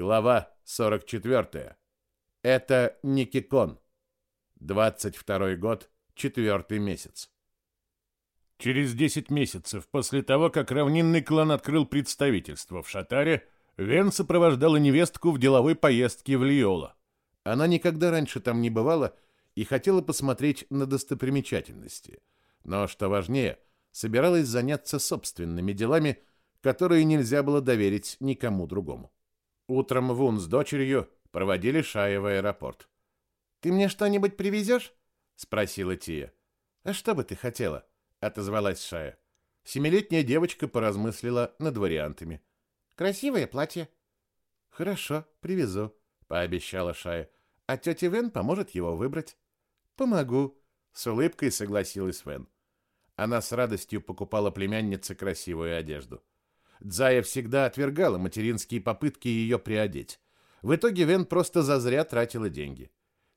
Глава 44. Это Никикон. 22 год, четвертый месяц. Через 10 месяцев после того, как равнинный клан открыл представительство в Шатаре, Вен сопровождала невестку в деловой поездке в Лиола. Она никогда раньше там не бывала и хотела посмотреть на достопримечательности. Но, что важнее, собиралась заняться собственными делами, которые нельзя было доверить никому другому. Утром Вун с дочерью проводили Шая в аэропорт. «Ты мне что-нибудь привезешь?» — спросила Тия. «А что бы ты хотела?» — отозвалась Шая. Семилетняя девочка поразмыслила над вариантами. «Красивое платье». «Хорошо, привезу», — пообещала Шая. «А тетя Вен поможет его выбрать». «Помогу», — с улыбкой согласилась Вен. Она с радостью покупала племяннице красивую одежду. Дзая всегда отвергала материнские попытки ее приодеть. В итоге Вен просто зазря тратила деньги.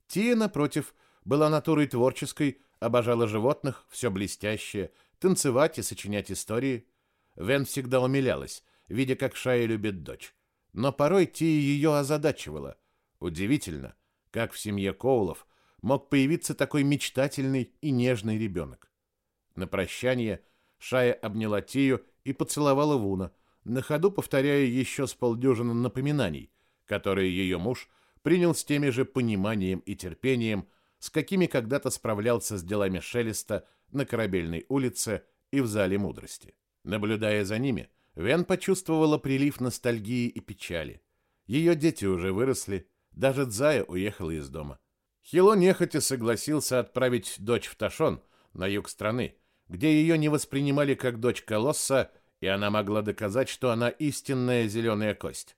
Тия, напротив, была натурой творческой, обожала животных, все блестящее, танцевать и сочинять истории. Вен всегда умилялась, видя, как Шая любит дочь. Но порой Тия ее озадачивала. Удивительно, как в семье Коулов мог появиться такой мечтательный и нежный ребенок. На прощание Шая обняла Тию и поцеловала Вуна, на ходу повторяя еще с полдюжины напоминаний, которые ее муж принял с теми же пониманием и терпением, с какими когда-то справлялся с делами Шелеста на Корабельной улице и в Зале Мудрости. Наблюдая за ними, Вен почувствовала прилив ностальгии и печали. Ее дети уже выросли, даже Дзая уехала из дома. Хило нехотя согласился отправить дочь в Ташон, на юг страны, где ее не воспринимали как дочь колосса, и она могла доказать, что она истинная зеленая кость.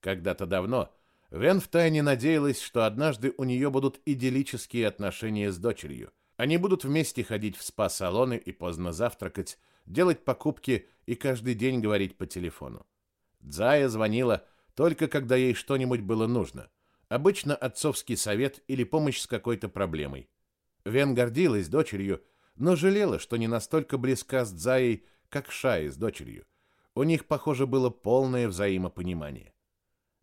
Когда-то давно Вен втайне надеялась, что однажды у нее будут идиллические отношения с дочерью. Они будут вместе ходить в спа-салоны и поздно завтракать, делать покупки и каждый день говорить по телефону. Дзая звонила только когда ей что-нибудь было нужно. Обычно отцовский совет или помощь с какой-то проблемой. Вен гордилась дочерью, но жалела, что не настолько близка с Дзаей, как Шай с дочерью. У них, похоже, было полное взаимопонимание.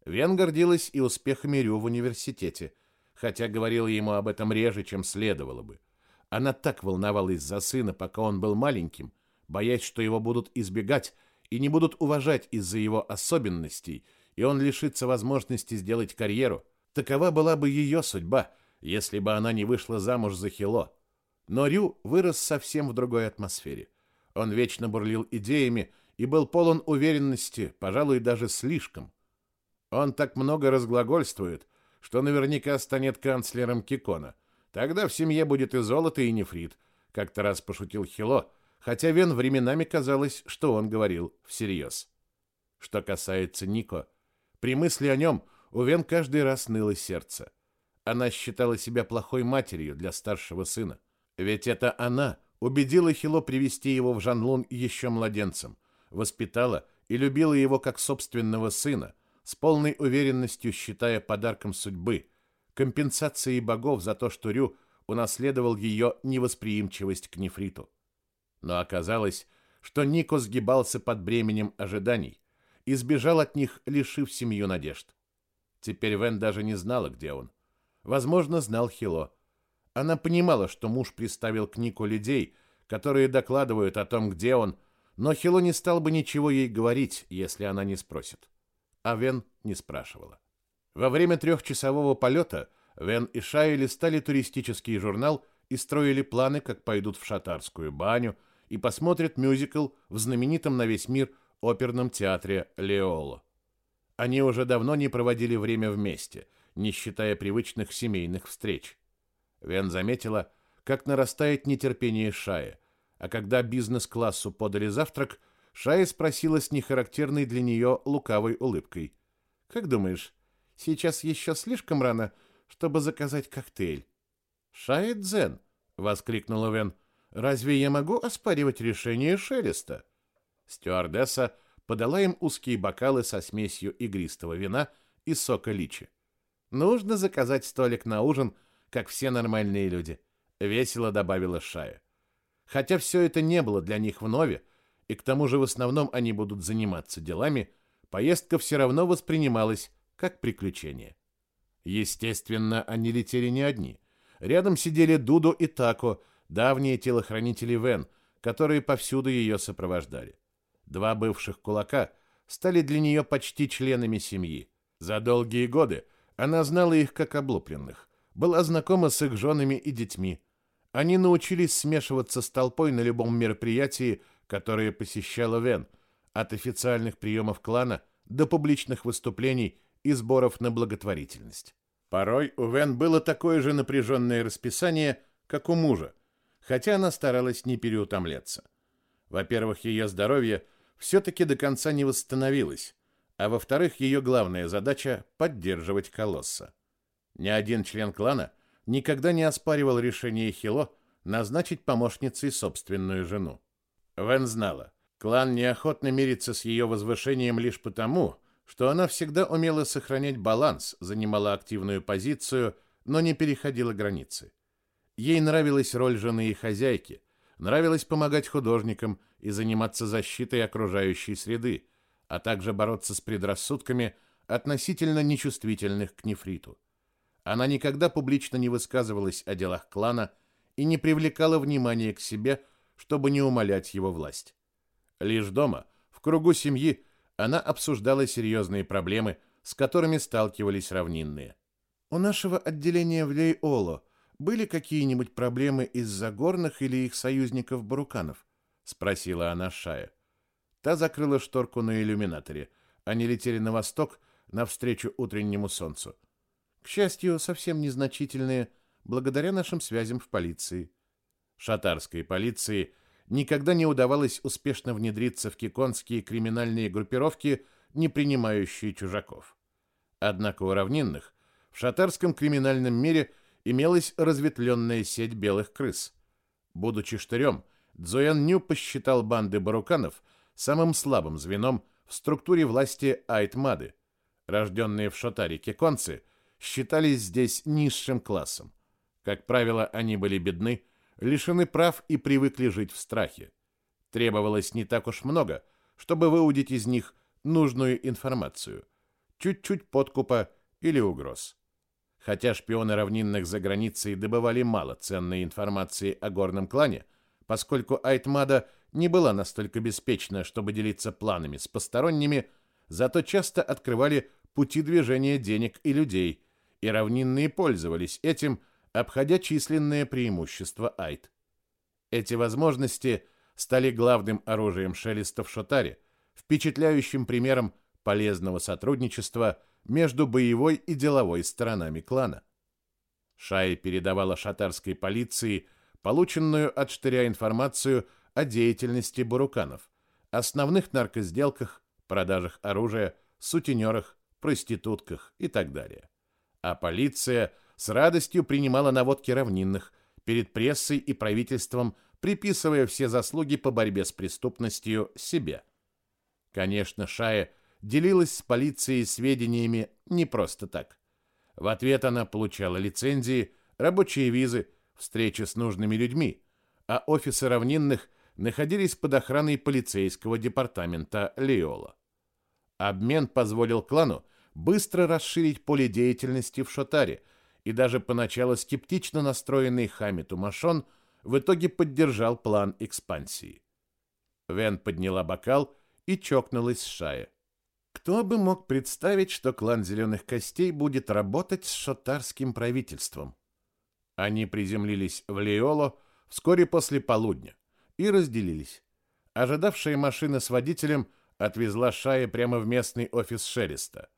Вен гордилась и успехами Рю в университете, хотя говорила ему об этом реже, чем следовало бы. Она так волновалась за сына, пока он был маленьким, боясь, что его будут избегать и не будут уважать из-за его особенностей, и он лишится возможности сделать карьеру. Такова была бы ее судьба, если бы она не вышла замуж за Хило. Но Рю вырос совсем в другой атмосфере. Он вечно бурлил идеями и был полон уверенности, пожалуй, даже слишком. Он так много разглагольствует, что наверняка станет канцлером Кикона. Тогда в семье будет и золото, и нефрит, как-то раз пошутил Хило, хотя Вен временами казалось, что он говорил всерьез. Что касается Нико, при мысли о нем у Вен каждый раз ныло сердце. Она считала себя плохой матерью для старшего сына. Ведь это она убедила Хило привести его в Жанлун еще младенцем, воспитала и любила его как собственного сына, с полной уверенностью считая подарком судьбы, компенсацией богов за то, что Рю унаследовал ее невосприимчивость к нефриту. Но оказалось, что Нико сгибался под бременем ожиданий и сбежал от них, лишив семью надежд. Теперь Вен даже не знала, где он. Возможно, знал Хило, она понимала, что муж приставил к Нику людей, которые докладывают о том, где он, но Хило не стал бы ничего ей говорить, если она не спросит. А Вен не спрашивала. Во время трехчасового полета Вен и Шай листали туристический журнал и строили планы, как пойдут в шатарскую баню и посмотрят мюзикл в знаменитом на весь мир оперном театре Леоло. Они уже давно не проводили время вместе, не считая привычных семейных встреч. Вен заметила, как нарастает нетерпение Шая, а когда бизнес-классу подали завтрак, Шая спросила с нехарактерной для нее лукавой улыбкой. «Как думаешь, сейчас еще слишком рано, чтобы заказать коктейль?» «Шая Дзен!» — воскликнула Вен. «Разве я могу оспаривать решение Шелеста?» Стюардесса подала им узкие бокалы со смесью игристого вина и сока личи. «Нужно заказать столик на ужин как все нормальные люди, весело добавила Шая. Хотя все это не было для них вновь, и к тому же в основном они будут заниматься делами, поездка все равно воспринималась как приключение. Естественно, они летели не одни. Рядом сидели Дуду и Тако, давние телохранители Вен, которые повсюду ее сопровождали. Два бывших кулака стали для нее почти членами семьи. За долгие годы она знала их как облупленных, была знакома с их женами и детьми. Они научились смешиваться с толпой на любом мероприятии, которое посещала Вен, от официальных приемов клана до публичных выступлений и сборов на благотворительность. Порой у Вен было такое же напряженное расписание, как у мужа, хотя она старалась не переутомляться. Во-первых, ее здоровье все-таки до конца не восстановилось, а во-вторых, ее главная задача – поддерживать колосса. Ни один член клана никогда не оспаривал решение Хило назначить помощницей собственную жену. Вен знала, клан неохотно мирится с ее возвышением лишь потому, что она всегда умела сохранять баланс, занимала активную позицию, но не переходила границы. Ей нравилась роль жены и хозяйки, нравилось помогать художникам и заниматься защитой окружающей среды, а также бороться с предрассудками относительно нечувствительных к нефриту. Она никогда публично не высказывалась о делах клана и не привлекала внимания к себе, чтобы не умалять его власть. Лишь дома, в кругу семьи, она обсуждала серьезные проблемы, с которыми сталкивались равнинные. У нашего отделения в Лей-Оло были какие-нибудь проблемы из-за горных или их союзников Баруканов? спросила она Шая. Та закрыла шторку на иллюминаторе. Они летели на восток, навстречу утреннему солнцу. К счастью, совсем незначительные, благодаря нашим связям в полиции. Шатарской полиции никогда не удавалось успешно внедриться в киконские криминальные группировки, не принимающие чужаков. Однако у равнинных в шатарском криминальном мире имелась разветвленная сеть белых крыс. Будучи штырем, Цзуян Ню посчитал банды баруканов самым слабым звеном в структуре власти Айтмады. Рожденные в Шатаре киконцы считались здесь низшим классом. Как правило, они были бедны, лишены прав и привыкли жить в страхе. Требовалось не так уж много, чтобы выудить из них нужную информацию. Чуть-чуть подкупа или угроз. Хотя шпионы равнинных за границей добывали мало ценной информации о горном клане, поскольку Айтмада не была настолько беспечна, чтобы делиться планами с посторонними, зато часто открывали пути движения денег и людей, и равнинные пользовались этим – обходя численное преимущество Айт. Эти возможности стали главным оружием Шелеста в Шотаре, впечатляющим примером полезного сотрудничества между боевой и деловой сторонами клана. Шай передавала шатарской полиции полученную от Штыря информацию о деятельности буруканов, основных наркосделках, продажах оружия, сутенерах, проститутках и так далее. А полиция – с радостью принимала наводки равнинных перед прессой и правительством, приписывая все заслуги по борьбе с преступностью себе. Конечно, Шая делилась с полицией сведениями не просто так. В ответ она получала лицензии, рабочие визы, встречи с нужными людьми, а офисы равнинных находились под охраной полицейского департамента Леола. Обмен позволил клану быстро расширить поле деятельности в Шотаре – и даже поначалу скептично настроенный Хамид Умашон в итоге поддержал план экспансии. Вен подняла бокал и чокнулась с Шая. Кто бы мог представить, что клан Зеленых Костей будет работать с шотарским правительством? Они приземлились в Леоло вскоре после полудня и разделились. Ожидавшая машина с водителем отвезла Шая прямо в местный офис Шереста.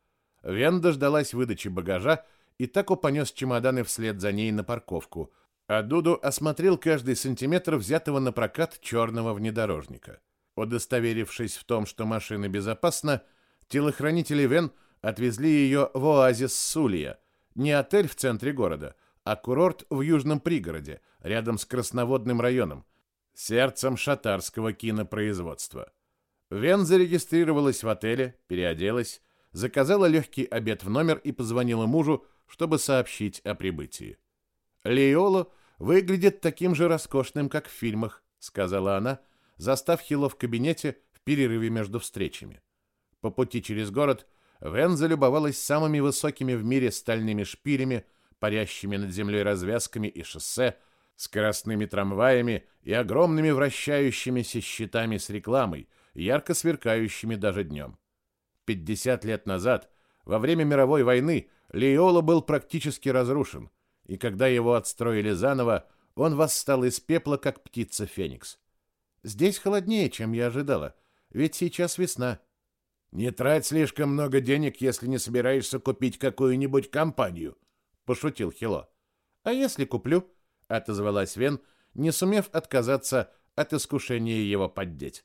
Вен дождалась выдачи багажа и так понес чемоданы вслед за ней на парковку, а Дуду осмотрел каждый сантиметр взятого на прокат черного внедорожника. Удостоверившись в том, что машина безопасна, телохранители Вен отвезли ее в оазис Сулия, не отель в центре города, а курорт в южном пригороде, рядом с Красноводным районом, сердцем шатарского кинопроизводства. Вен зарегистрировалась в отеле, переоделась, заказала легкий обед в номер и позвонила мужу, чтобы сообщить о прибытии. Леоло выглядит таким же роскошным, как в фильмах, сказала она, застав Хило в кабинете в перерыве между встречами. По пути через город Вен залюбовалась самыми высокими в мире стальными шпилями, парящими над землей развязками и шоссе, скоростными трамваями и огромными вращающимися щитами с рекламой, ярко сверкающими даже днем. 50 лет назад, во время мировой войны, Лиола был практически разрушен, и когда его отстроили заново, он восстал из пепла, как птица Феникс. Здесь холоднее, чем я ожидала, ведь сейчас весна. Не трать слишком много денег, если не собираешься купить какую-нибудь компанию, пошутил Хило. А если куплю? отозвалась Вен, не сумев отказаться от искушения его поддеть.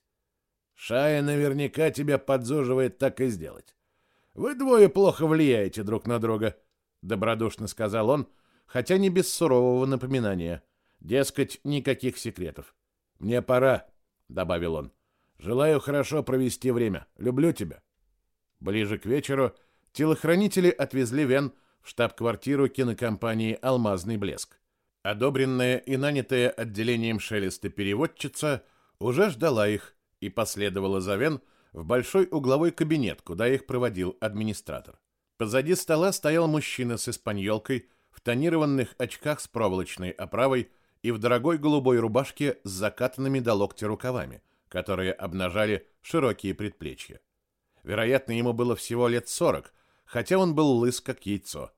Шая наверняка тебя подзуживает так и сделать. Вы двое плохо влияете друг на друга, добродушно сказал он, хотя не без сурового напоминания. Дескать, никаких секретов. Мне пора, добавил он. Желаю хорошо провести время. Люблю тебя. Ближе к вечеру телохранители отвезли Вен в штаб-квартиру кинокомпании Алмазный блеск. Одобренная и нанятая отделением Шелеста переводчица уже ждала их и последовала за Вен в большой угловой кабинет, куда их проводил администратор. Позади стола стоял мужчина с испаньолкой в тонированных очках с проволочной оправой и в дорогой голубой рубашке с закатанными до локтя рукавами, которые обнажали широкие предплечья. Вероятно, ему было всего лет сорок, хотя он был лыс, как яйцо.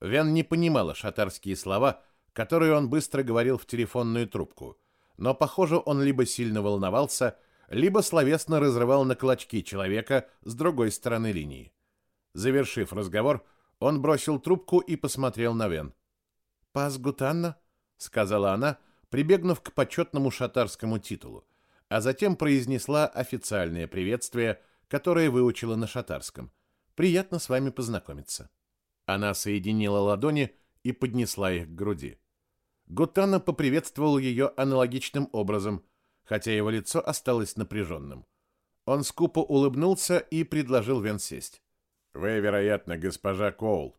Вен не понимала шатарские слова, которые он быстро говорил в телефонную трубку, но, похоже, он либо сильно волновался, либо словесно разрывал на клочки человека с другой стороны линии. Завершив разговор, он бросил трубку и посмотрел на Вен. «Пас Гутанна?» — сказала она, прибегнув к почетному шатарскому титулу, а затем произнесла официальное приветствие, которое выучила на шатарском. «Приятно с вами познакомиться». Она соединила ладони и поднесла их к груди. Гутанна поприветствовал ее аналогичным образом — хотя его лицо осталось напряженным. Он скупо улыбнулся и предложил Вен сесть. «Вы, вероятно, госпожа Коул».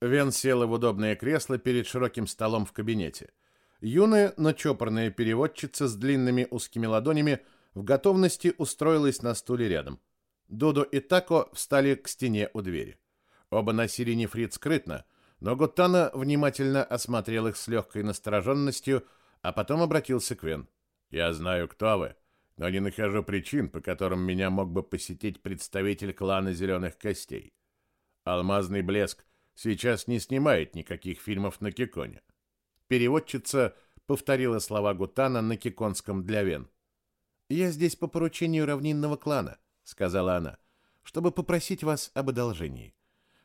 Вен села в удобное кресло перед широким столом в кабинете. Юная, но чопорная переводчица с длинными узкими ладонями в готовности устроилась на стуле рядом. Дудо и Тако встали к стене у двери. Оба носили нефрит скрытно, но Гутана внимательно осмотрел их с легкой настороженностью, а потом обратился к Вен. Я знаю, кто вы, но не нахожу причин, по которым меня мог бы посетить представитель клана Зеленых Костей. Алмазный блеск сейчас не снимает никаких фильмов на Киконе. Переводчица повторила слова Гутана на киконском для Вен. «Я здесь по поручению равнинного клана», — сказала она, — «чтобы попросить вас об одолжении.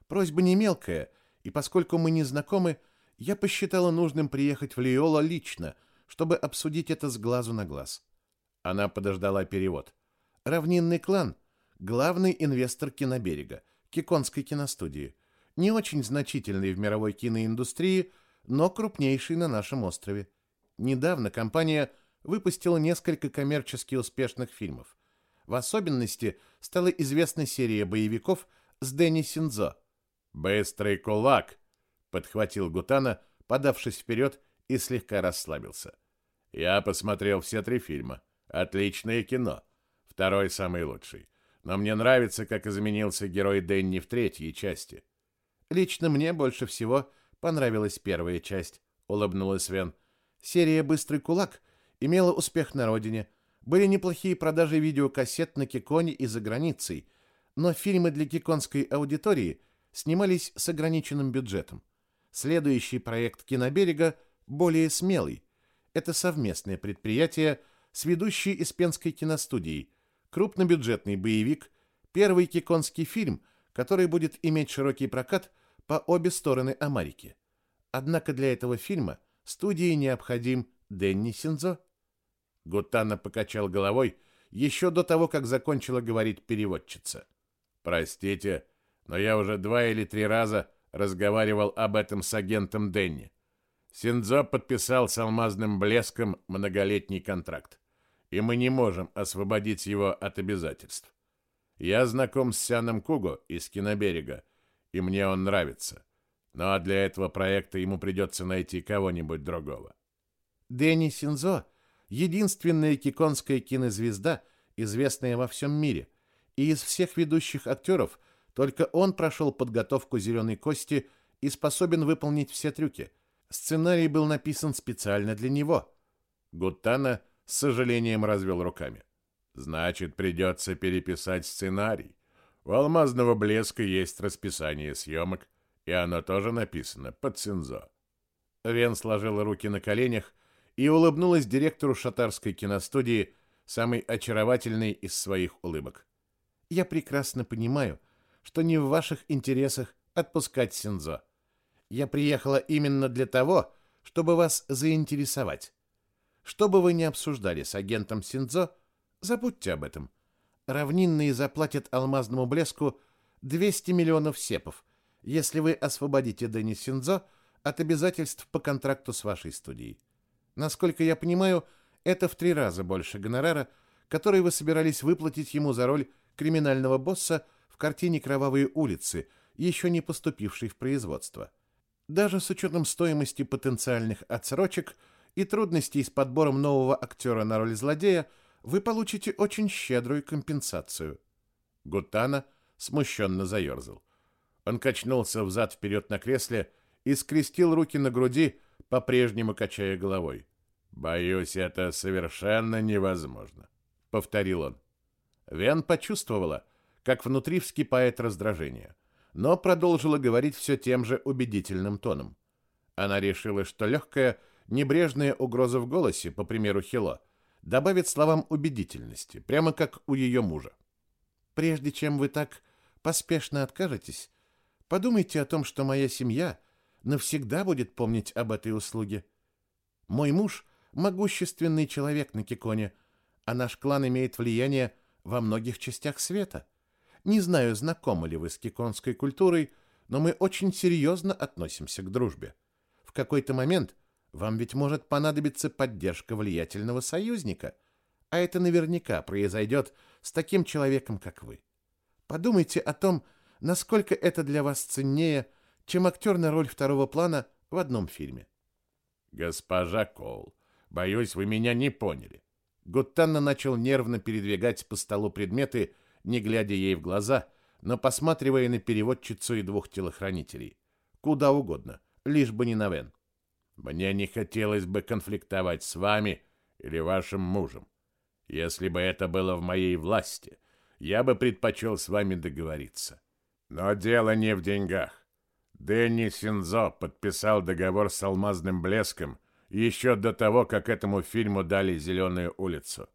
Просьба не мелкая, и поскольку мы не знакомы, я посчитала нужным приехать в Лиола лично — чтобы обсудить это с глазу на глаз. Она подождала перевод. Равнинный клан – главный инвестор киноберега, Киконской киностудии. Не очень значительный в мировой киноиндустрии, но крупнейший на нашем острове. Недавно компания выпустила несколько коммерчески успешных фильмов. В особенности стала известна серия боевиков с Дэнни Синзо. «Быстрый кулак!» — подхватил Гутана, подавшись вперед и слегка расслабился. Я посмотрел все три фильма. Отличное кино. Второй самый лучший. Но мне нравится, как изменился герой Дэнни в третьей части. Лично мне больше всего понравилась первая часть, улыбнулась Вен. Серия Быстрый кулак имела успех на родине. Были неплохие продажи видеокассет на Киконе и за границей, но фильмы для киконской аудитории снимались с ограниченным бюджетом. Следующий проект Киноберега более смелый. Это совместное предприятие с ведущей Испенской киностудией, крупнобюджетный боевик, первый киконский фильм, который будет иметь широкий прокат по обе стороны Америки. Однако для этого фильма студии необходим Дэнни Синзо. Гутана покачал головой еще до того, как закончила говорить переводчица. «Простите, но я уже два или три раза разговаривал об этом с агентом Дэнни. Синдзо подписал с алмазным блеском многолетний контракт, и мы не можем освободить его от обязательств. Я знаком с Сяном Куго из Киноберега, и мне он нравится. Но для этого проекта ему придется найти кого-нибудь другого. Дэнни Синзо — единственная киконская кинозвезда, известная во всем мире, И из всех ведущих актеров только он прошел подготовку «Зеленой кости» и способен выполнить все трюки. Сценарий был написан специально для него. Гутана с сожалением развел руками. Значит, придется переписать сценарий. У «Алмазного блеска» есть расписание съемок, и оно тоже написано под Синзо. Вен сложила руки на коленях и улыбнулась директору шатарской киностудии, самой очаровательной из своих улыбок. «Я прекрасно понимаю, что не в ваших интересах отпускать Синзо. Я приехала именно для того, чтобы вас заинтересовать. Что бы вы ни обсуждали с агентом Синзо, забудьте об этом. Равнинные заплатят алмазному блеску 200 миллионов сепов, если вы освободите Дэнни Синзо от обязательств по контракту с вашей студией. Насколько я понимаю, это в три раза больше гонорара, который вы собирались выплатить ему за роль криминального босса в картине «Кровавые улицы», еще не поступившей в производство. Даже с учетом стоимости потенциальных отсрочек и трудностей с подбором нового актера на роль злодея, вы получите очень щедрую компенсацию. Гутана смущенно заерзал. Он качнулся взад-вперед на кресле и скрестил руки на груди, по-прежнему качая головой. «Боюсь, это совершенно невозможно», — повторил он. Вен почувствовала, как внутри вскипает раздражение но продолжила говорить все тем же убедительным тоном. Она решила, что легкая, небрежная угроза в голосе, по примеру Хило, добавит словам убедительности, прямо как у ее мужа. «Прежде чем вы так поспешно откажетесь, подумайте о том, что моя семья навсегда будет помнить об этой услуге. Мой муж — могущественный человек на Киконе, а наш клан имеет влияние во многих частях света. Не знаю, знакомы ли вы с киконской культурой, но мы очень серьезно относимся к дружбе. В какой-то момент вам ведь может понадобиться поддержка влиятельного союзника, а это наверняка произойдет с таким человеком, как вы. Подумайте о том, насколько это для вас ценнее, чем актер на роль второго плана в одном фильме. Госпожа Коул, боюсь, вы меня не поняли. Гуттанна начал нервно передвигать по столу предметы, не глядя ей в глаза, но посматривая на переводчицу и двух телохранителей. Куда угодно, лишь бы не на Вен. Мне не хотелось бы конфликтовать с вами или вашим мужем. Если бы это было в моей власти, я бы предпочел с вами договориться. Но дело не в деньгах. Дэнни Синзо подписал договор с алмазным блеском еще до того, как этому фильму дали «Зеленую улицу».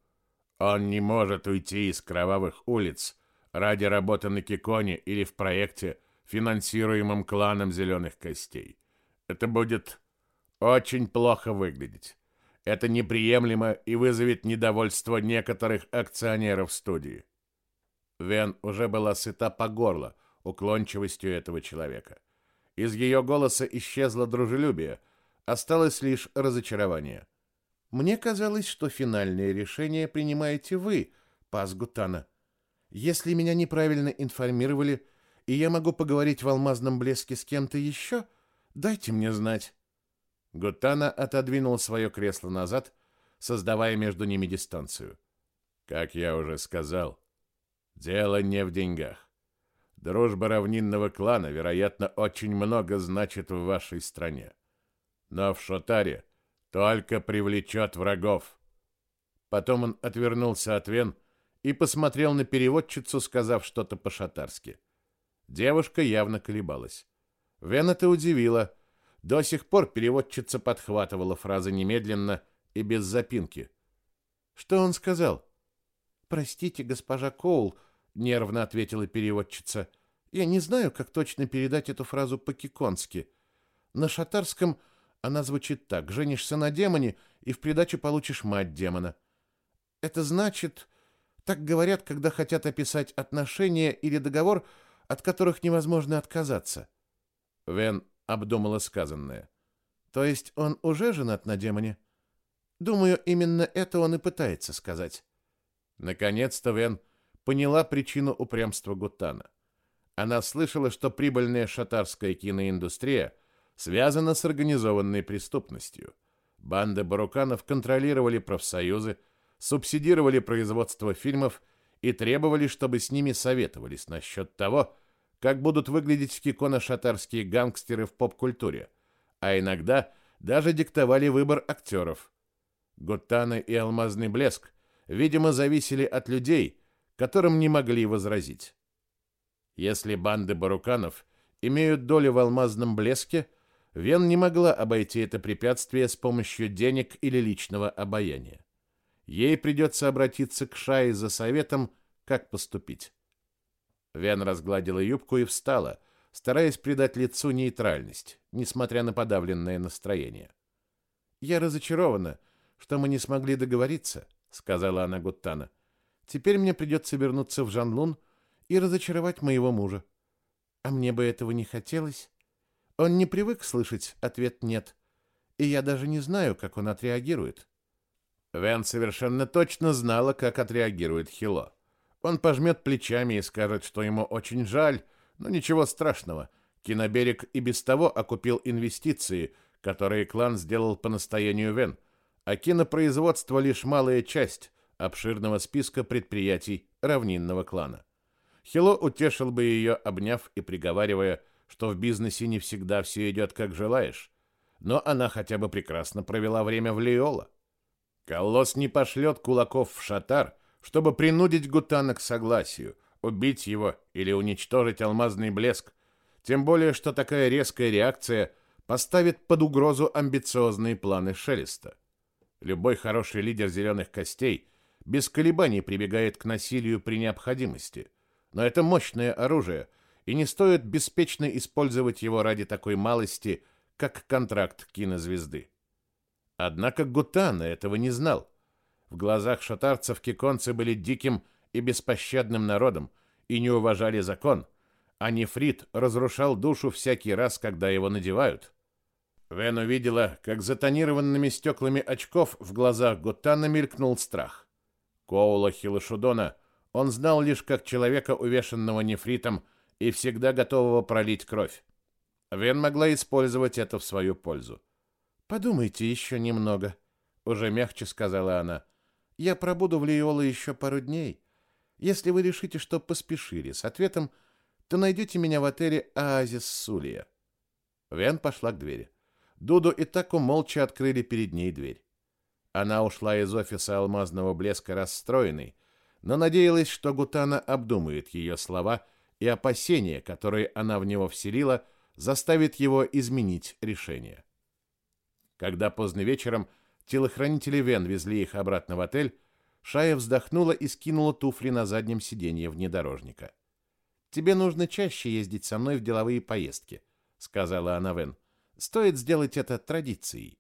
Он не может уйти из кровавых улиц ради работы на Киконе или в проекте, финансируемом кланом Зеленых Костей. Это будет очень плохо выглядеть. Это неприемлемо и вызовет недовольство некоторых акционеров студии. Вен уже была сыта по горло уклончивостью этого человека. Из ее голоса исчезло дружелюбие, осталось лишь разочарование. Мне казалось, что финальное решение принимаете вы, пас Гутана. Если меня неправильно информировали, и я могу поговорить в алмазном блеске с кем-то еще, дайте мне знать. Гутана отодвинул свое кресло назад, создавая между ними дистанцию. Как я уже сказал, дело не в деньгах. Дружба равнинного клана, вероятно, очень много значит в вашей стране. Но в Шотаре только привлечет врагов. Потом он отвернулся от Вен и посмотрел на переводчицу, сказав что-то по-шатарски. Девушка явно колебалась. Вен это удивило. До сих пор переводчица подхватывала фразы немедленно и без запинки. Что он сказал? Простите, госпожа Коул, нервно ответила переводчица. Я не знаю, как точно передать эту фразу по-киконски. На шатарском она звучит так: женишься на демоне и в придачу получишь мать демона. Это значит, так говорят, когда хотят описать отношения или договор, от которых невозможно отказаться. Вен обдумала сказанное. То есть он уже женат на демоне? Думаю, именно это он и пытается сказать. Наконец-то Вен поняла причину упрямства Гутана. Она слышала, что прибыльная шатарская киноиндустрия — связано с организованной преступностью. Банды баруканов контролировали профсоюзы, субсидировали производство фильмов и требовали, чтобы с ними советовались насчет того, как будут выглядеть киконо-шатарские гангстеры в поп-культуре, а иногда даже диктовали выбор актеров. Гуттана и Алмазный блеск, видимо, зависели от людей, которым не могли возразить. Если банды баруканов имеют долю в алмазном блеске, Вен не могла обойти это препятствие с помощью денег или личного обаяния. Ей придется обратиться к Шае за советом, как поступить. Вен разгладила юбку и встала, стараясь придать лицу нейтральность, несмотря на подавленное настроение. «Я разочарована, что мы не смогли договориться», — сказала она Гуттана. «Теперь мне придется вернуться в Жанлун и разочаровать моего мужа. А мне бы этого не хотелось. Он не привык слышать ответ «нет», и я даже не знаю, как он отреагирует». Вен совершенно точно знала, как отреагирует Хило. Он пожмет плечами и скажет, что ему очень жаль, но ничего страшного. Киноберег и без того окупил инвестиции, которые клан сделал по настоянию Вен, а кинопроизводство лишь малая часть обширного списка предприятий равнинного клана. Хило утешил бы ее, обняв и приговаривая, что в бизнесе не всегда все идет как желаешь, но она хотя бы прекрасно провела время в Лиола. Колосс не пошлет кулаков в шатар, чтобы принудить Гутана к согласию, убить его или уничтожить алмазный блеск, тем более, что такая резкая реакция поставит под угрозу амбициозные планы Шелеста. Любой хороший лидер зеленых костей без колебаний прибегает к насилию при необходимости, но это мощное оружие, и не стоит беспечно использовать его ради такой малости, как контракт кинозвезды. Однако Гутана этого не знал. В глазах шатарцев киконцы были диким и беспощадным народом и не уважали закон, а нефрит разрушал душу всякий раз, когда его надевают. Вен увидела, как за тонированными стеклами очков в глазах Гутана мелькнул страх. Коула Хилошудона он знал лишь как человека, увешанного нефритом и всегда готового пролить кровь. Вен могла использовать это в свою пользу. Подумайте еще немного, уже мягче сказала она. Я пробуду в Лиола еще пару дней. Если вы решите, что поспешили с ответом, то найдете меня в отеле Оазис Сулия. Вен пошла к двери. Дуду и Таку молча открыли перед ней дверь. Она ушла из офиса алмазного блеска расстроенной, но надеялась, что Гутана обдумает ее слова и опасения, которые она в него вселила, заставит его изменить решение. Когда поздно вечером телохранители Вен везли их обратно в отель, Шая вздохнула и скинула туфли на заднем сиденье внедорожника. «Тебе нужно чаще ездить со мной в деловые поездки», — сказала она Вен. «Стоит сделать это традицией».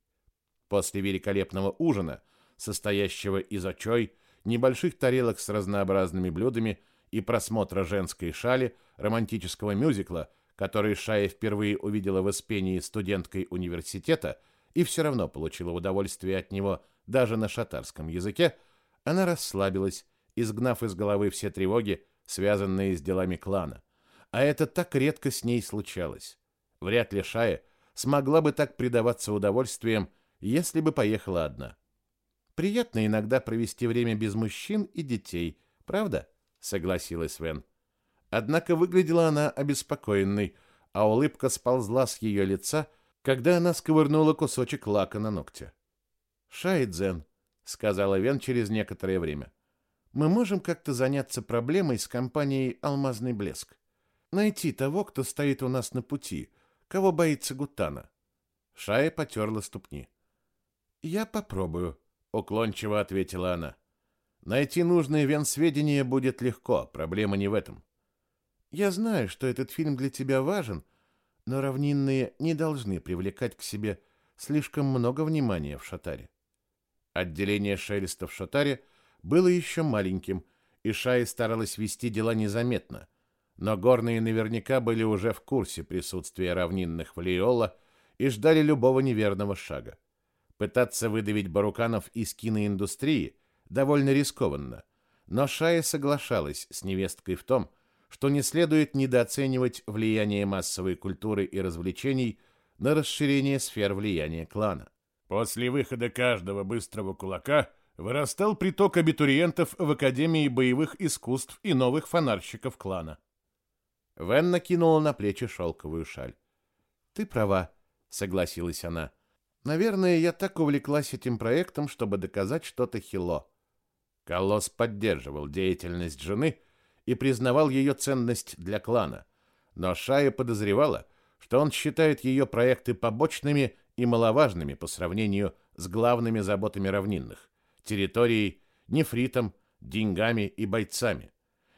После великолепного ужина, состоящего из очой, небольших тарелок с разнообразными блюдами и просмотра женской шали романтического мюзикла, который Шая впервые увидела в Испении студенткой университета — и все равно получила удовольствие от него даже на шатарском языке, она расслабилась, изгнав из головы все тревоги, связанные с делами клана. А это так редко с ней случалось. Вряд ли Шая смогла бы так предаваться удовольствиям, если бы поехала одна. Приятно иногда провести время без мужчин и детей, правда? Согласилась Вен. Однако выглядела она обеспокоенной, а улыбка сползла с ее лица, когда она сковырнула кусочек лака на ногте. «Шайдзен», — сказала Вен через некоторое время, — «мы можем как-то заняться проблемой с компанией «Алмазный блеск». Найти того, кто стоит у нас на пути, кого боится Гутана». Шая потерла ступни. «Я попробую», — уклончиво ответила она. «Найти нужные Вен сведения будет легко, проблема не в этом». «Я знаю, что этот фильм для тебя важен», — но равнинные не должны привлекать к себе слишком много внимания в Шатаре. Отделение шелеста в Шатаре было еще маленьким, и Шай старалась вести дела незаметно, но горные наверняка были уже в курсе присутствия равнинных в Лиола и ждали любого неверного шага. Пытаться выдавить баруканов из киноиндустрии довольно рискованно, но Шая соглашалась с невесткой в том, что не следует недооценивать влияние массовой культуры и развлечений на расширение сфер влияния клана. После выхода каждого быстрого кулака вырастал приток абитуриентов в Академии боевых искусств и новых фонарщиков клана. Вен накинула на плечи шелковую шаль. «Ты права», — согласилась она. «Наверное, я так увлеклась этим проектом, чтобы доказать что-то хило». Колосс поддерживал деятельность жены и признавал ее ценность для клана, но Шая подозревала, что он считает ее проекты побочными и маловажными по сравнению с главными заботами равнинных – территорией, нефритом, деньгами и бойцами.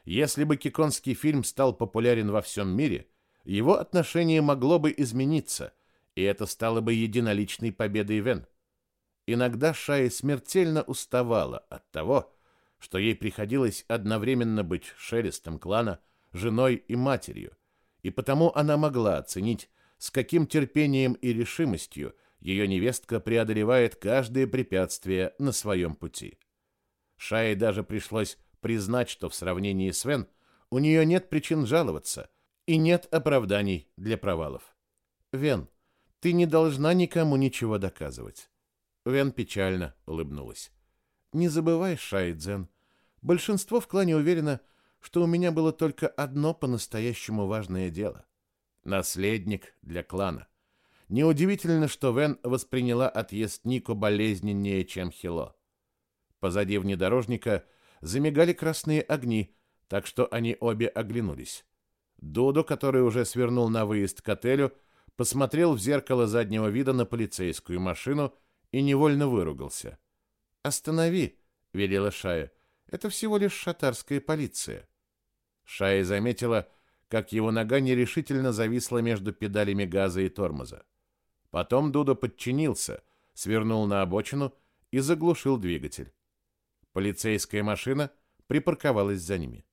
Если бы киконский фильм стал популярен во всем мире, его отношение могло бы измениться, и это стало бы единоличной победой Вен. Иногда Шая смертельно уставала от того, что ей приходилось одновременно быть шелестом клана, женой и матерью, и потому она могла оценить, с каким терпением и решимостью ее невестка преодолевает каждое препятствие на своем пути. Шае даже пришлось признать, что в сравнении с Вен у нее нет причин жаловаться и нет оправданий для провалов. «Вен, ты не должна никому ничего доказывать». Вен печально улыбнулась. «Не забывай, Шайдзен, большинство в клане уверено, что у меня было только одно по-настоящему важное дело — наследник для клана. Неудивительно, что Вен восприняла отъезд Нико болезненнее, чем Хило. Позади внедорожника — замигали красные огни, так что они обе оглянулись. Додо, который уже свернул на выезд к отелю, посмотрел в зеркало заднего вида на полицейскую машину и невольно выругался. «Останови!» — велела Шая. «Это всего лишь шатарская полиция». Шая заметила, как его нога нерешительно зависла между педалями газа и тормоза. Потом Дудо подчинился, свернул на обочину и заглушил двигатель. Полицейская машина припарковалась за ними.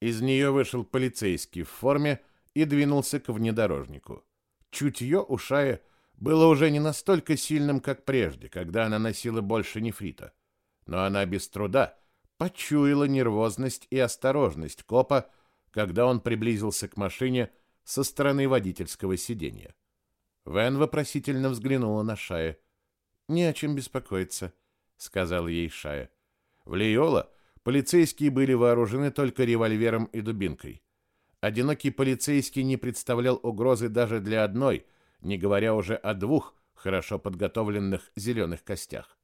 Из нее вышел полицейский в форме и двинулся к внедорожнику. Чутье у Шая было уже не настолько сильным, как прежде, когда она носила больше нефрита. Но она без труда почуяла нервозность и осторожность копа, когда он приблизился к машине со стороны водительского сиденья. Вен вопросительно взглянула на Шая. «Не о чем беспокоиться», — сказал ей Шая. В Лиола полицейские были вооружены только револьвером и дубинкой. Одинокий полицейский не представлял угрозы даже для одной, не говоря уже о двух хорошо подготовленных зеленых костях.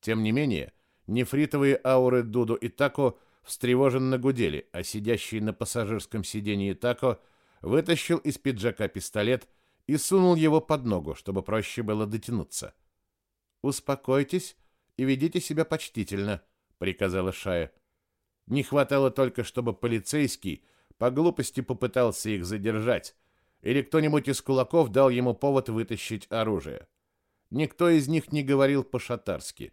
Тем не менее, нефритовые ауры Дуду и Тако встревоженно гудели, а сидящий на пассажирском сиденье Тако вытащил из пиджака пистолет и сунул его под ногу, чтобы проще было дотянуться. «Успокойтесь и ведите себя почтительно», приказала Шая. Не хватало только, чтобы полицейский по глупости попытался их задержать, или кто-нибудь из кулаков дал ему повод вытащить оружие. Никто из них не говорил по-шатарски,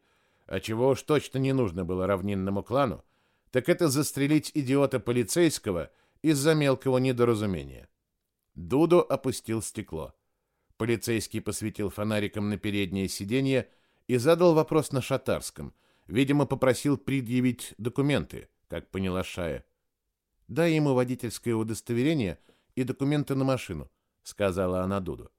а чего уж точно не нужно было равнинному клану, так это застрелить идиота полицейского из-за мелкого недоразумения. Дудо опустил стекло. Полицейский посветил фонариком на переднее сиденье и задал вопрос на шатарском — Видимо, попросил предъявить документы, как поняла Шая. «Дай ему водительское удостоверение и документы на машину», — сказала она Дуду.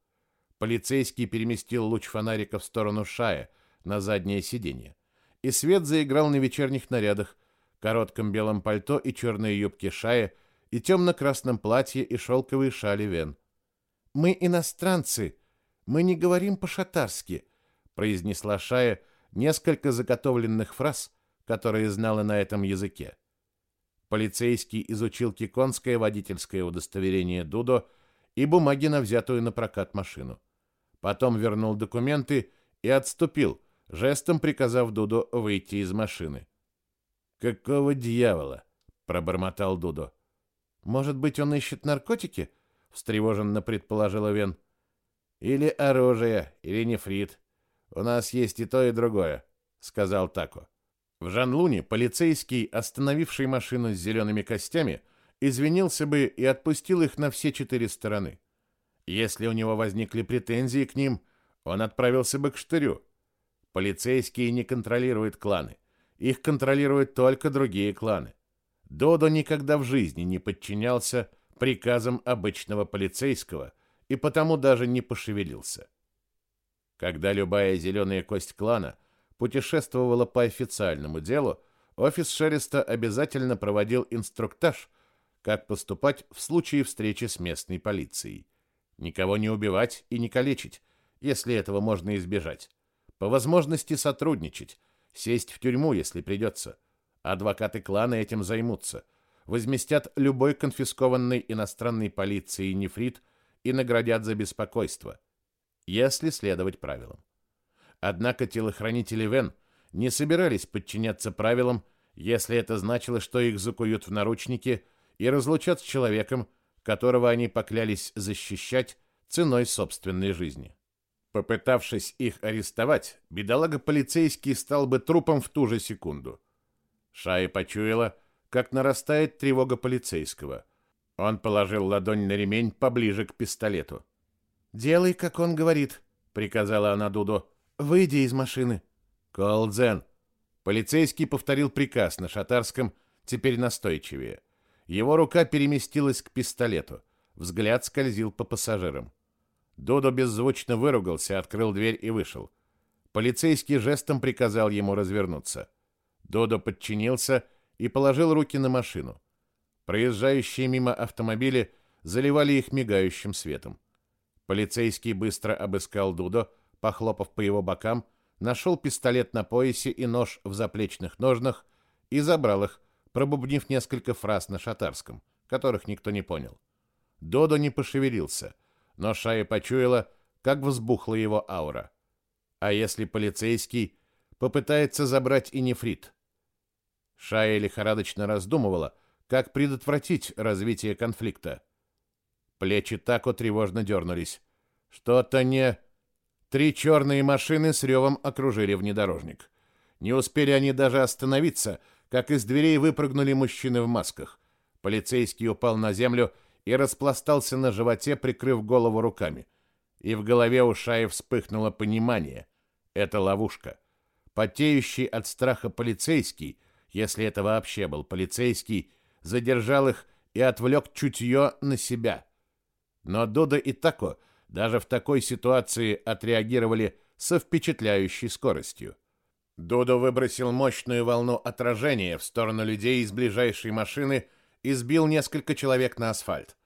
Полицейский переместил луч фонарика в сторону Шая, на заднее сиденье. И свет заиграл на вечерних нарядах, коротком белом пальто и черной юбке Шая, и темно-красном платье и шелковой шали Вен. «Мы иностранцы, мы не говорим по-шатарски», — произнесла Шая, несколько заготовленных фраз, которые знала на этом языке. Полицейский изучил киконское водительское удостоверение Дудо и бумаги на взятую на прокат машину. Потом вернул документы и отступил, жестом приказав Дудо выйти из машины. «Какого дьявола?» — пробормотал Дудо. «Может быть, он ищет наркотики?» — встревоженно предположила Вен. «Или оружие, или нефрит. У нас есть и то, и другое, сказал Тако. В Жанлуне полицейский, остановивший машину с зелеными костями, извинился бы и отпустил их на все четыре стороны. Если у него возникли претензии к ним, он отправился бы к штырю. Полицейские не контролируют кланы. Их контролируют только другие кланы. Додо никогда в жизни не подчинялся приказам обычного полицейского и потому даже не пошевелился. Когда любая зеленая кость клана путешествовала по официальному делу, офис Шереста обязательно проводил инструктаж, как поступать в случае встречи с местной полицией. Никого не убивать и не калечить, если этого можно избежать. По возможности сотрудничать, сесть в тюрьму, если придется. Адвокаты клана этим займутся. Возместят любой конфискованный иностранной полицией нефрит и наградят за беспокойство, если следовать правилам. Однако телохранители Вен не собирались подчиняться правилам, если это значило, что их закуют в наручники и разлучат с человеком, которого они поклялись защищать ценой собственной жизни. Попытавшись их арестовать, бедолага-полицейский стал бы трупом в ту же секунду. Шая почуяла, как нарастает тревога полицейского. Он положил ладонь на ремень поближе к пистолету. «Делай, как он говорит», — приказала она Дуду. «Выйди из машины». «Колдзен». Полицейский повторил приказ на шатарском, теперь настойчивее. Его рука переместилась к пистолету. Взгляд скользил по пассажирам. Додо беззвучно выругался, открыл дверь и вышел. Полицейский жестом приказал ему развернуться. Додо подчинился и положил руки на машину. Проезжающие мимо автомобили заливали их мигающим светом. Полицейский быстро обыскал Дудо, похлопав по его бокам, нашел пистолет на поясе и нож в заплечных ножнах и забрал их, пробубнив несколько фраз на шатарском, которых никто не понял. Додо не пошевелился, но Шая почуяла, как взбухла его аура. А если полицейский попытается забрать и нефрит? Шая лихорадочно раздумывала, как предотвратить развитие конфликта. Плечи Тако тревожно дернулись. Что-то не... Три черные машины с ревом окружили внедорожник. Не успели они даже остановиться, как из дверей выпрыгнули мужчины в масках. Полицейский упал на землю и распластался на животе, прикрыв голову руками. И в голове у Шаи вспыхнуло понимание. Это ловушка. Потеющий от страха полицейский, если это вообще был полицейский, задержал их и отвлек чутье на себя. Но Дуда и Тако даже в такой ситуации отреагировали со впечатляющей скоростью. Дудо выбросил мощную волну отражения в сторону людей из ближайшей машины и сбил несколько человек на асфальт.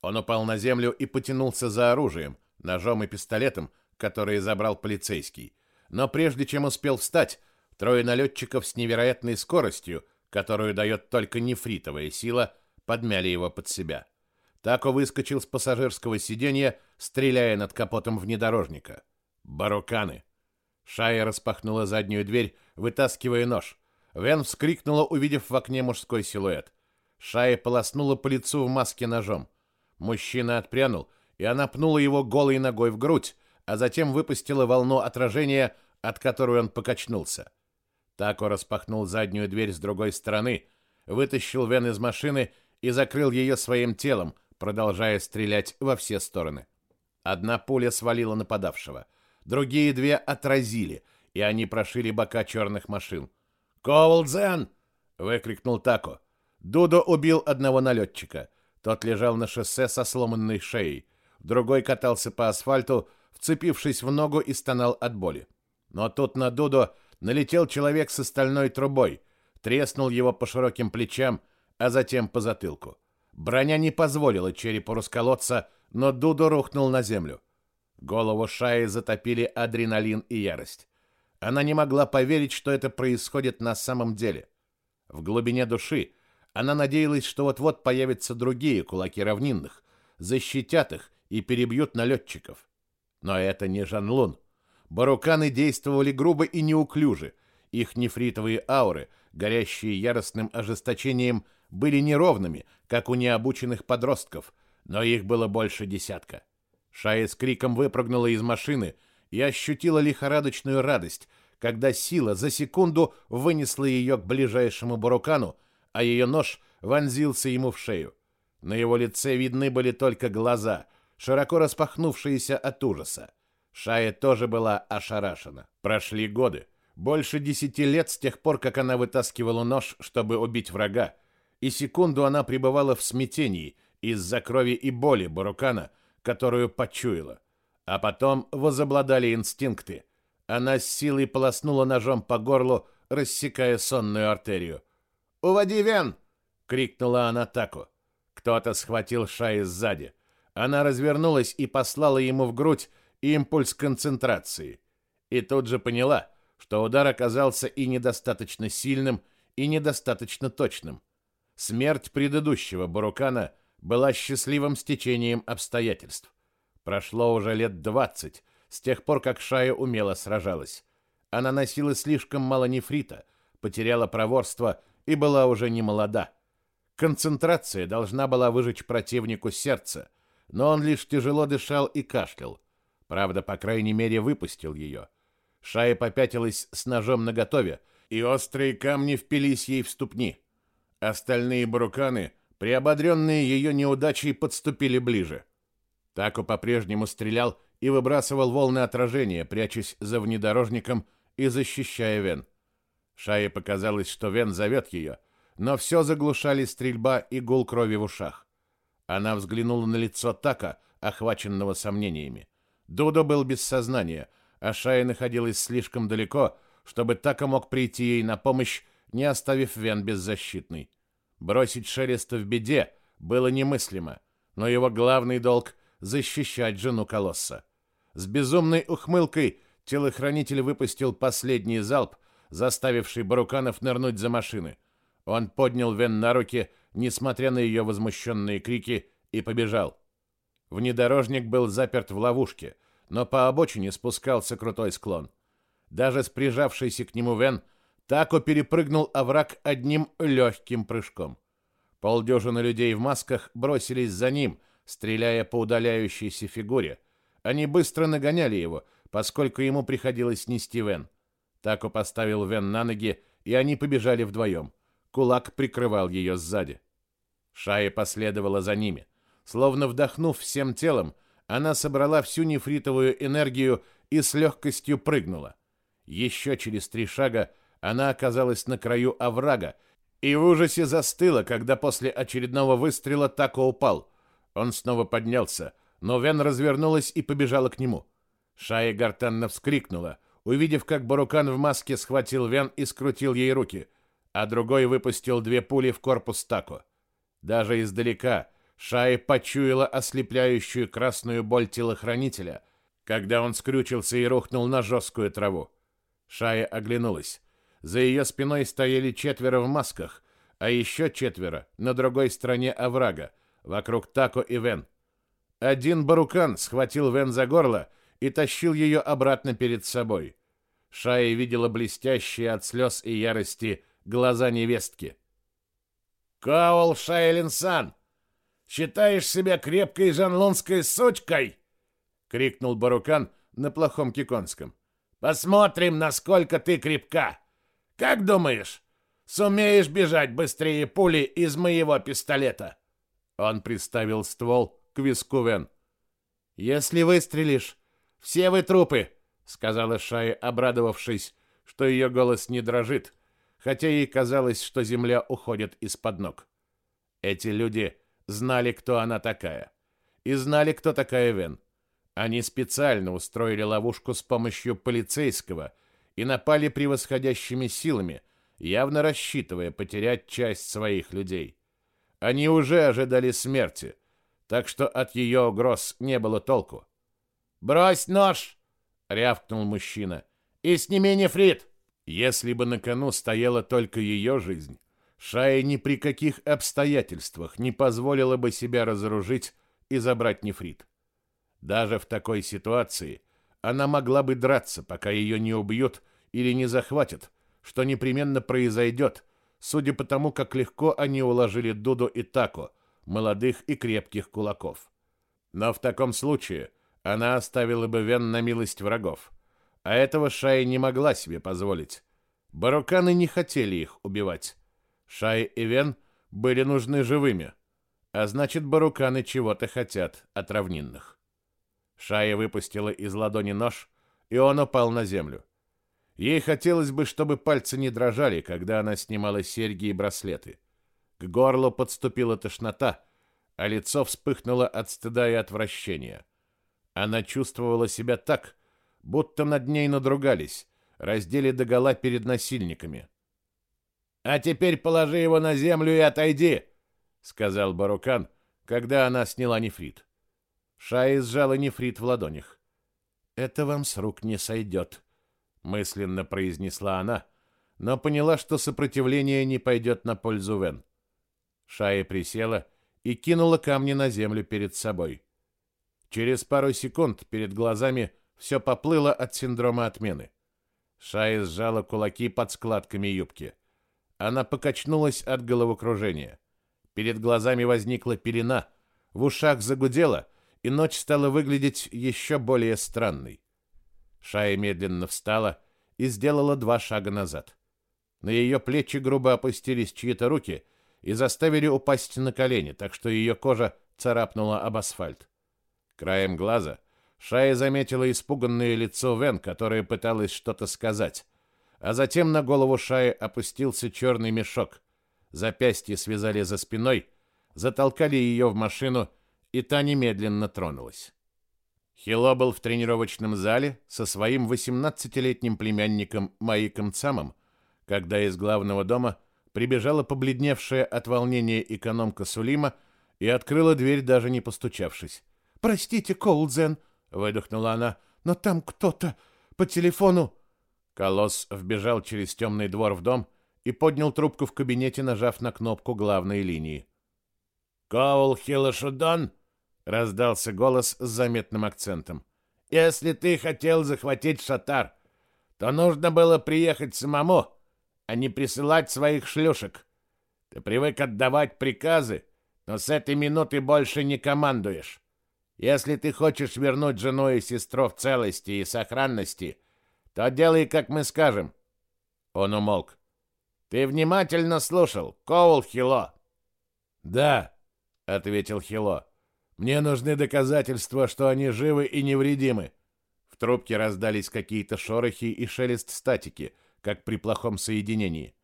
Он упал на землю и потянулся за оружием, ножом и пистолетом, которые забрал полицейский. Но прежде чем успел встать, трое налетчиков с невероятной скоростью, которую дает только нефритовая сила, подмяли его под себя. Тако выскочил с пассажирского сиденья, стреляя над капотом внедорожника. Баруканы. Шая распахнула заднюю дверь, вытаскивая нож. Вен вскрикнула, увидев в окне мужской силуэт. Шая полоснула по лицу в маске ножом. Мужчина отпрянул, и она пнула его голой ногой в грудь, а затем выпустила волну отражения, от которой он покачнулся. Тако распахнул заднюю дверь с другой стороны, вытащил Вен из машины и закрыл ее своим телом, продолжая стрелять во все стороны. Одна пуля свалила нападавшего, другие две отразили, и они прошили бока черных машин. «Коулдзен!» — выкрикнул Тако. Дудо убил одного налетчика. Тот лежал на шоссе со сломанной шеей. Другой катался по асфальту, вцепившись в ногу и стонал от боли. Но тут на Дудо налетел человек с стальной трубой, треснул его по широким плечам, а затем по затылку. Броня не позволила черепу расколоться, но Дудо рухнул на землю. Голову Шаи затопили адреналин и ярость. Она не могла поверить, что это происходит на самом деле. В глубине души она надеялась, что вот-вот появятся другие кулаки равнинных, защитят их и перебьют налетчиков. Но это не Жанлун. Баруканы действовали грубо и неуклюже. Их нефритовые ауры, горящие яростным ожесточением, были неровными, как у необученных подростков, но их было больше десятка. Шая с криком выпрыгнула из машины и ощутила лихорадочную радость, когда сила за секунду вынесла ее к ближайшему барукану, а ее нож вонзился ему в шею. На его лице видны были только глаза, широко распахнувшиеся от ужаса. Шая тоже была ошарашена. Прошли годы. Больше десяти лет с тех пор, как она вытаскивала нож, чтобы убить врага, и секунду она пребывала в смятении из-за крови и боли Барукана, которую почуяла. А потом возобладали инстинкты. Она с силой полоснула ножом по горлу, рассекая сонную артерию. «Уводи Вен!» — крикнула она Таку. Кто-то схватил Шаи сзади. Она развернулась и послала ему в грудь импульс концентрации. И тут же поняла, что удар оказался и недостаточно сильным, и недостаточно точным. Смерть предыдущего Барукана была счастливым стечением обстоятельств. Прошло уже лет двадцать с тех пор, как Шая умело сражалась. Она носила слишком мало нефрита, потеряла проворство и была уже не молода. Концентрация должна была выжечь противнику сердце, но он лишь тяжело дышал и кашлял. Правда, по крайней мере, выпустил ее. Шая попятилась с ножом наготове, и острые камни впились ей в ступни. Остальные баруканы, приободренные ее неудачей, подступили ближе. Тако по-прежнему стрелял и выбрасывал волны отражения, прячась за внедорожником и защищая Вен. Шае показалось, что Вен зовет ее, но все заглушали стрельба и гул крови в ушах. Она взглянула на лицо Така, охваченного сомнениями. Дудо был без сознания, а Шая находилась слишком далеко, чтобы Така мог прийти ей на помощь, не оставив Вен беззащитной. Бросить Шелеста в беде было немыслимо, но его главный долг — защищать жену Колосса. С безумной ухмылкой телохранитель выпустил последний залп, заставивший Баруканов нырнуть за машины. Он поднял Вен на руки, несмотря на ее возмущенные крики, и побежал. Внедорожник был заперт в ловушке, но по обочине спускался крутой склон. Даже с прижавшейся к нему Вен, Тако перепрыгнул овраг одним легким прыжком. Полдюжины людей в масках бросились за ним, стреляя по удаляющейся фигуре. Они быстро нагоняли его, поскольку ему приходилось нести Вен. Тако поставил Вен на ноги, и они побежали вдвоем. Кулак прикрывал ее сзади. Шая последовала за ними. Словно вдохнув всем телом, она собрала всю нефритовую энергию и с легкостью прыгнула. Еще через три шага она оказалась на краю оврага и в ужасе застыла, когда после очередного выстрела Тако упал. Он снова поднялся, но Вен развернулась и побежала к нему. Шая гортанно вскрикнула, увидев, как Барукан в маске схватил Вен и скрутил ей руки, а другой выпустил две пули в корпус Тако. Даже издалека Шая почуяла ослепляющую красную боль телохранителя, когда он скрючился и рухнул на жесткую траву. Шая оглянулась. За ее спиной стояли четверо в масках, а еще четверо на другой стороне оврага, вокруг Тако и Вен. Один барукан схватил Вен за горло и тащил ее обратно перед собой. Шая видела блестящие от слез и ярости глаза невестки. «Каул Шайлинсан, считаешь себя крепкой жанлонской сучкой?» — крикнул Барукан на плохом киконском. «Посмотрим, насколько ты крепка. Как думаешь, сумеешь бежать быстрее пули из моего пистолета?» Он приставил ствол к виску Вен. «Если выстрелишь, все вы трупы!» — сказала Шая, обрадовавшись, что ее голос не дрожит, хотя ей казалось, что земля уходит из-под ног. Эти люди знали, кто она такая, и знали, кто такая Вен. Они специально устроили ловушку с помощью полицейского и напали превосходящими силами, явно рассчитывая потерять часть своих людей. Они уже ожидали смерти, так что от ее угроз не было толку. «Брось нож!» — рявкнул мужчина. «И сними нефрит!» Если бы на кону стояла только ее жизнь, Шая ни при каких обстоятельствах не позволила бы себя разоружить и забрать нефрит. Даже в такой ситуации она могла бы драться, пока ее не убьют или не захватят, что непременно произойдет, судя по тому, как легко они уложили Дуду и Тако, молодых и крепких кулаков. Но в таком случае она оставила бы Вен на милость врагов. А этого Шай не могла себе позволить. Баруканы не хотели их убивать. Шай и Вен были нужны живыми, а значит, баруканы чего-то хотят от равнинных. Шая выпустила из ладони нож, и он упал на землю. Ей хотелось бы, чтобы пальцы не дрожали, когда она снимала серьги и браслеты. К горлу подступила тошнота, а лицо вспыхнуло от стыда и отвращения. Она чувствовала себя так, будто над ней надругались, раздели догола перед насильниками. «А теперь положи его на землю и отойди!» — сказал Барукан, когда она сняла нефрит. Шаи сжала нефрит в ладонях. «Это вам с рук не сойдет», — мысленно произнесла она, но поняла, что сопротивление не пойдет на пользу Вен. Шая присела и кинула камни на землю перед собой. Через пару секунд перед глазами все поплыло от синдрома отмены. Шая сжала кулаки под складками юбки. Она покачнулась от головокружения. Перед глазами возникла пелена, в ушах загудело, и ночь стала выглядеть еще более странной. Шая медленно встала и сделала два шага назад. На ее плечи грубо опустились чьи-то руки и заставили упасть на колени, так что ее кожа царапнула об асфальт. Краем глаза Шая заметила испуганное лицо Вен, которая пыталась что-то сказать, а затем на голову Шаи опустился черный мешок. Запястья связали за спиной, затолкали ее в машину, и та немедленно тронулась. Хило был в тренировочном зале со своим 18-летним племянником Маиком Цамом, когда из главного дома прибежала побледневшая от волнения экономка Сулима и открыла дверь, даже не постучавшись. «Простите, Коулдзен», — выдохнула она, — «но там кто-то по телефону...» Колосс вбежал через темный двор в дом и поднял трубку в кабинете, нажав на кнопку главной линии. «Коул Хилошудон?» — раздался голос с заметным акцентом. «Если ты хотел захватить шатар, то нужно было приехать самому, а не присылать своих шлюшек. Ты привык отдавать приказы, но с этой минуты больше не командуешь. Если ты хочешь вернуть жену и сестру в целости и сохранности, то делай, как мы скажем. Он умолк. Ты внимательно слушал, Коул Хило? Да, ответил Хило. Мне нужны доказательства, что они живы и невредимы. В трубке раздались какие-то шорохи и шелест статики, как при плохом соединении.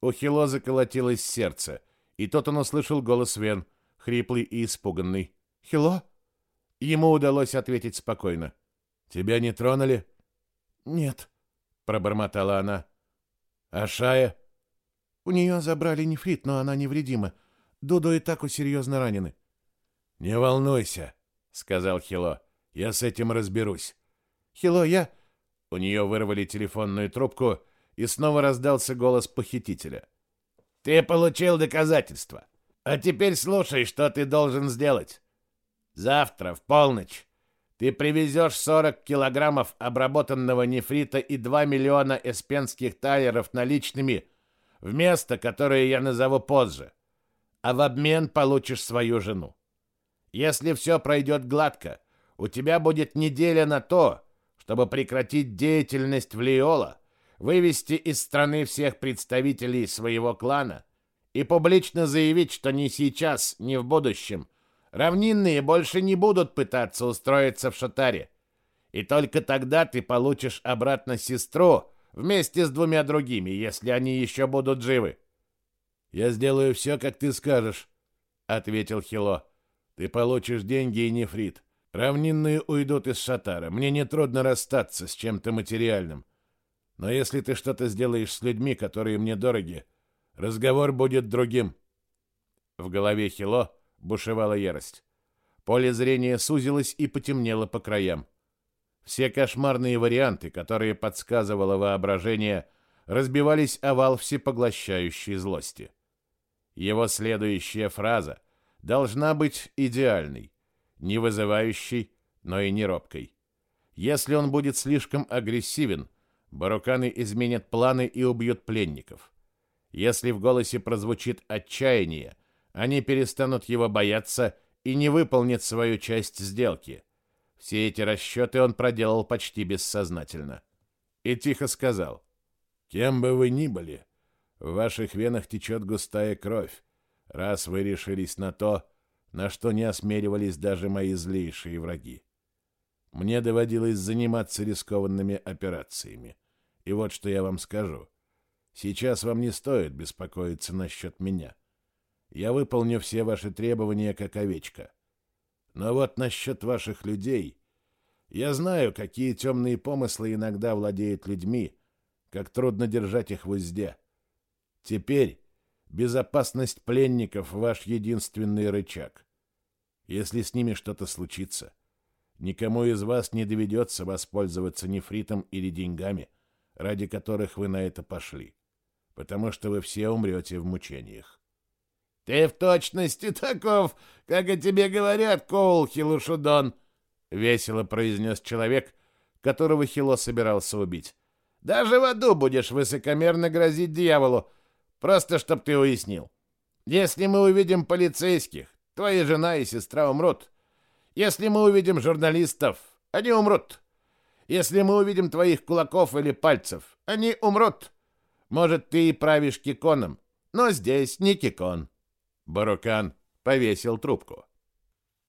У Хило заколотилось сердце, и тот он услышал голос Вен, хриплый и испуганный. «Хило?» Ему удалось ответить спокойно. «Тебя не тронули?» «Нет», — пробормотала она. «А Шая?» «У нее забрали нефрит, но она невредима. Дудо и так серьезно ранены». «Не волнуйся», — сказал Хило. «Я с этим разберусь». «Хило, я...» У нее вырвали телефонную трубку, и снова раздался голос похитителя. «Ты получил доказательства. А теперь слушай, что ты должен сделать. Завтра в полночь ты привезешь 40 килограммов обработанного нефрита и 2 миллиона эспенских талеров наличными в место, которое я назову позже, а в обмен получишь свою жену. Если все пройдет гладко, у тебя будет неделя на то, чтобы прекратить деятельность в Лиола, вывести из страны всех представителей своего клана и публично заявить, что ни сейчас, ни в будущем Равнинные больше не будут пытаться устроиться в Шатаре. И только тогда ты получишь обратно сестру вместе с двумя другими, если они еще будут живы. Я сделаю все, как ты скажешь, ответил Хило. Ты получишь деньги и нефрит. Равнинные уйдут из Шатара. Мне не трудно расстаться с чем-то материальным. Но если ты что-то сделаешь с людьми, которые мне дороги, разговор будет другим. В голове Хило бушевала ярость. Поле зрения сузилось и потемнело по краям. Все кошмарные варианты, которые подсказывало воображение, разбивались о вал всепоглощающей злости. Его следующая фраза должна быть идеальной, не вызывающей, но и не робкой. Если он будет слишком агрессивен, баруканы изменят планы и убьют пленников. Если в голосе прозвучит отчаяние, они перестанут его бояться и не выполнят свою часть сделки. Все эти расчеты он проделал почти бессознательно. И тихо сказал. «Кем бы вы ни были, в ваших венах течет густая кровь, раз вы решились на то, на что не осмеливались даже мои злейшие враги. Мне доводилось заниматься рискованными операциями. И вот что я вам скажу. Сейчас вам не стоит беспокоиться насчет меня. Я выполню все ваши требования, как овечка. Но вот насчет ваших людей Я знаю, какие темные помыслы иногда владеют людьми, как трудно держать их в узде. Теперь безопасность пленников — ваш единственный рычаг. Если с ними что-то случится, никому из вас не доведется воспользоваться нефритом или деньгами, ради которых вы на это пошли, потому что вы все умрете в мучениях. — Ты в точности таков, как о тебе говорят, Коул Хилушудон, — весело произнес человек, которого Хило собирался убить. — Даже в аду будешь высокомерно грозить дьяволу, просто чтоб ты уяснил. Если мы увидим полицейских, твоя жена и сестра умрут. Если мы увидим журналистов, они умрут. Если мы увидим твоих кулаков или пальцев, они умрут. Может, ты и правишь киконом, но здесь не кикон. Барукан повесил трубку.